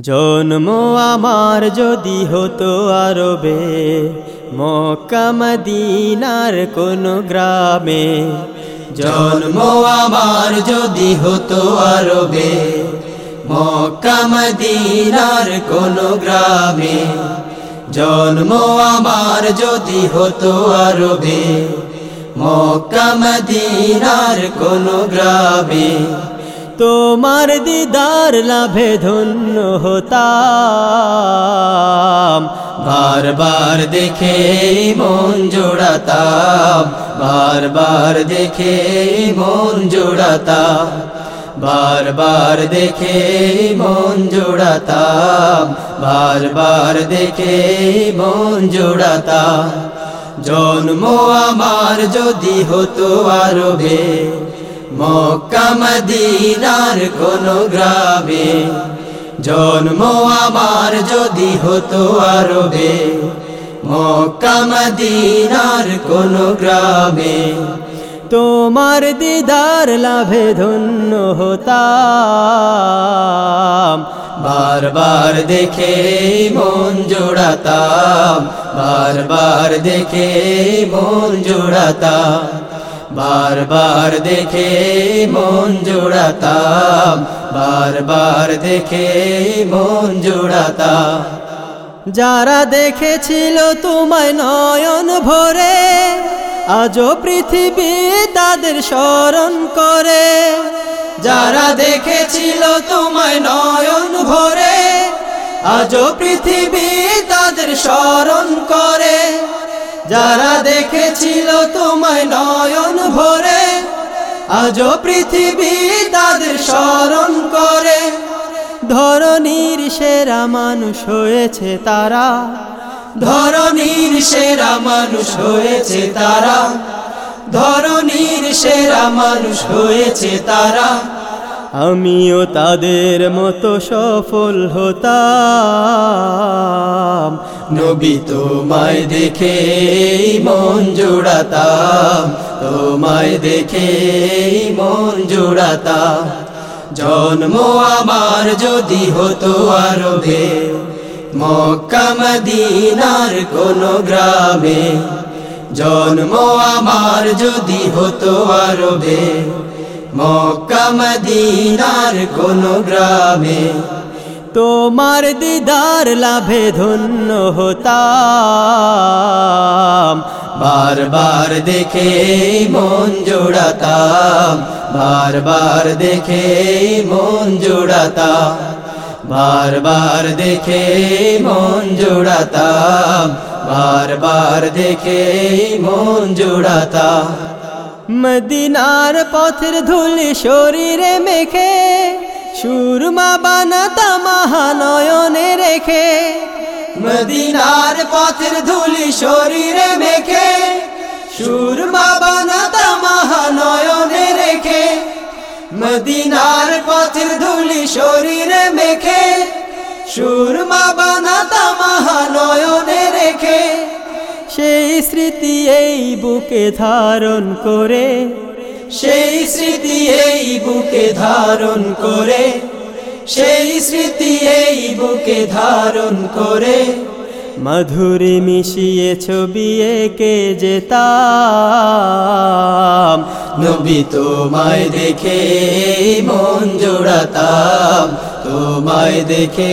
জন্ম আমার যদি হতো আরবে, মক্কা মদিনার কোন গ্রামে। জন্ম আমার যদি হতো আরবে, মক্কা মদিনার কোন গ্রামে। জন্ম আমার যদি হতো আরবে, মক্কা মদিনার কোন গ্রামে। তোমার দিদার লাভে ধন্য হতাম। বারবার দেখে মন জোড়াতাম। বারবার দেখে মন জোড়াতাম। বারবার দেখে মন জোড়াতাম। বারবার দেখে মন জোড়াতাম। জন্ম আমার যদি হতো আরবে মক্কা মদিনার কোন গ্রামে জন্ম আমার যদি হতো আরবে। মক্কা মদিনার কোন গ্রামে তোমার দিদার লাভে ধন্য হতাম। বারবার দেখে মন জোড়াতাম, বারবার দেখে মন জোড়াতাম। বারবার দেখে মন জোড়াতাম, বারবার দেখে মন জোড়াতাম। যারা দেখেছিল তোমায় নয়ন ভরে, আজও পৃথিবী তাদের স্মরণ করে। যারা দেখেছিল তোমায় নয়ন ভরে, আজও পৃথিবী তাদের স্মরণ করে। যারা দেখেছিল তোমায় নয়ন ভরে, আজও পৃথিবী তাদের স্মরণ করে। ধরনীর সেরা মানুষ হয়েছে তারা ধরনীর সেরা মানুষ হয়েছে তারা ধরনীর সেরা মানুষ হয়েছে তারা। আমিও তাদের মতো সফল হতাম। নবী তোমায় দেখে মন জোড়াতাম, তোমায় দেখে মন জোড়াতাম। জন্ম আমার যদি হতো আরবে, মক্কা মদিনার কোন গ্রামে। জন্ম আমার যদি হতো আরবে, মক্কা মদিনার কোন গ্রামে। তোমার দিদার লাভে ধন্য হতাম। বারবার দেখে মন জোড়াতাম। বারবার দেখে মন জোড়াতাম। বারবার দেখে মন জোড়াতাম। বারবার দেখে মন জোড়াতাম। মদিনার পথের ধুলি শরীরে মেখে সুরমা বানাতা মহানয়নে রেখে, মদিনার পথের ধুলি শরীরে মেখে, সুরমা বানাতা মহানয়নে রেখে, মদিনার পথের ধুলি শরীরে মেখে, সুরমা বানাতা মহানয়নে রেখে, সেই স্মৃতি এই বুকে ধারণ করে সেই স্মৃতি এই বুকে ধারণ করে, সেই স্মৃতি এই বুকে ধারণ করে। মধুরে মিশিয়ে ছবি একে যেতাম, নবী তোমায় দেখে মন জোড়াতাম, তোমায় দেখে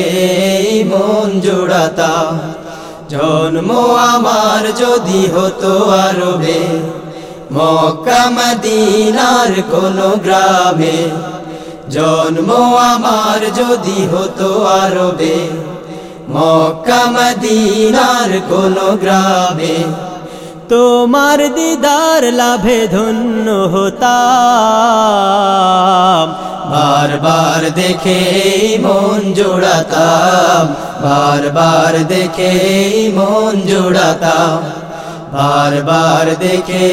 মন জোড়াতাম। জন্ম আমার যদি হতো আরবে মক্কা মদিনার কোন গ্রামে জন্ম আমার যদি হতো আরবে। মক্কা মদিনার কোন গ্রামে তোমার দিদার লাভে ধন্য হতাম। বারবার দেখে মন জোড়াতাম, বারবার দেখে মন জোড়াতাম। বারবার দেখে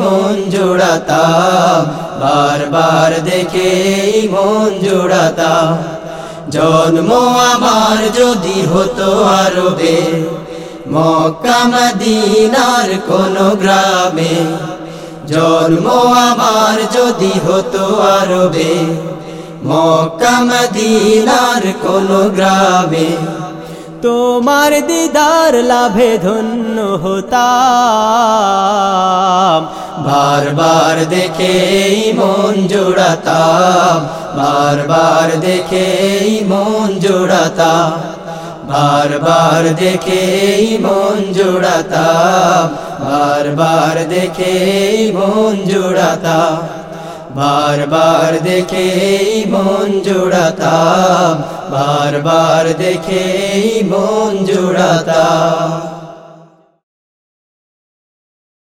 মন জোড়াতাম, বারবার দেখে মন জোড়াতাম। জন্ম আমার যদি হতো আরবে, মক্কা মদিনার কোন গ্রামে। জন্ম আমার যদি হতো আরবে, মক্কা মদিনার কোন গ্রামে। তোমার দিদার লাভে ধন্য হতাম। বারবার দেখে মন জোড়াতাম। বারবার দেখে মন জোড়াতাম। বারবার দেখে মন জোড়াতাম। বারবার দেখে মন জোড়াতাম। বারবার দেখে মন জোড়াতাম বারবার দেখে মন জোড়াতাম।